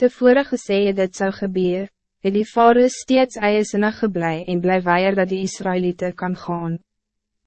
tevore gesê het dit zou gebeur, het die vader steeds eiesinnig geblei en bly weier dat die Israëlieten kan gaan.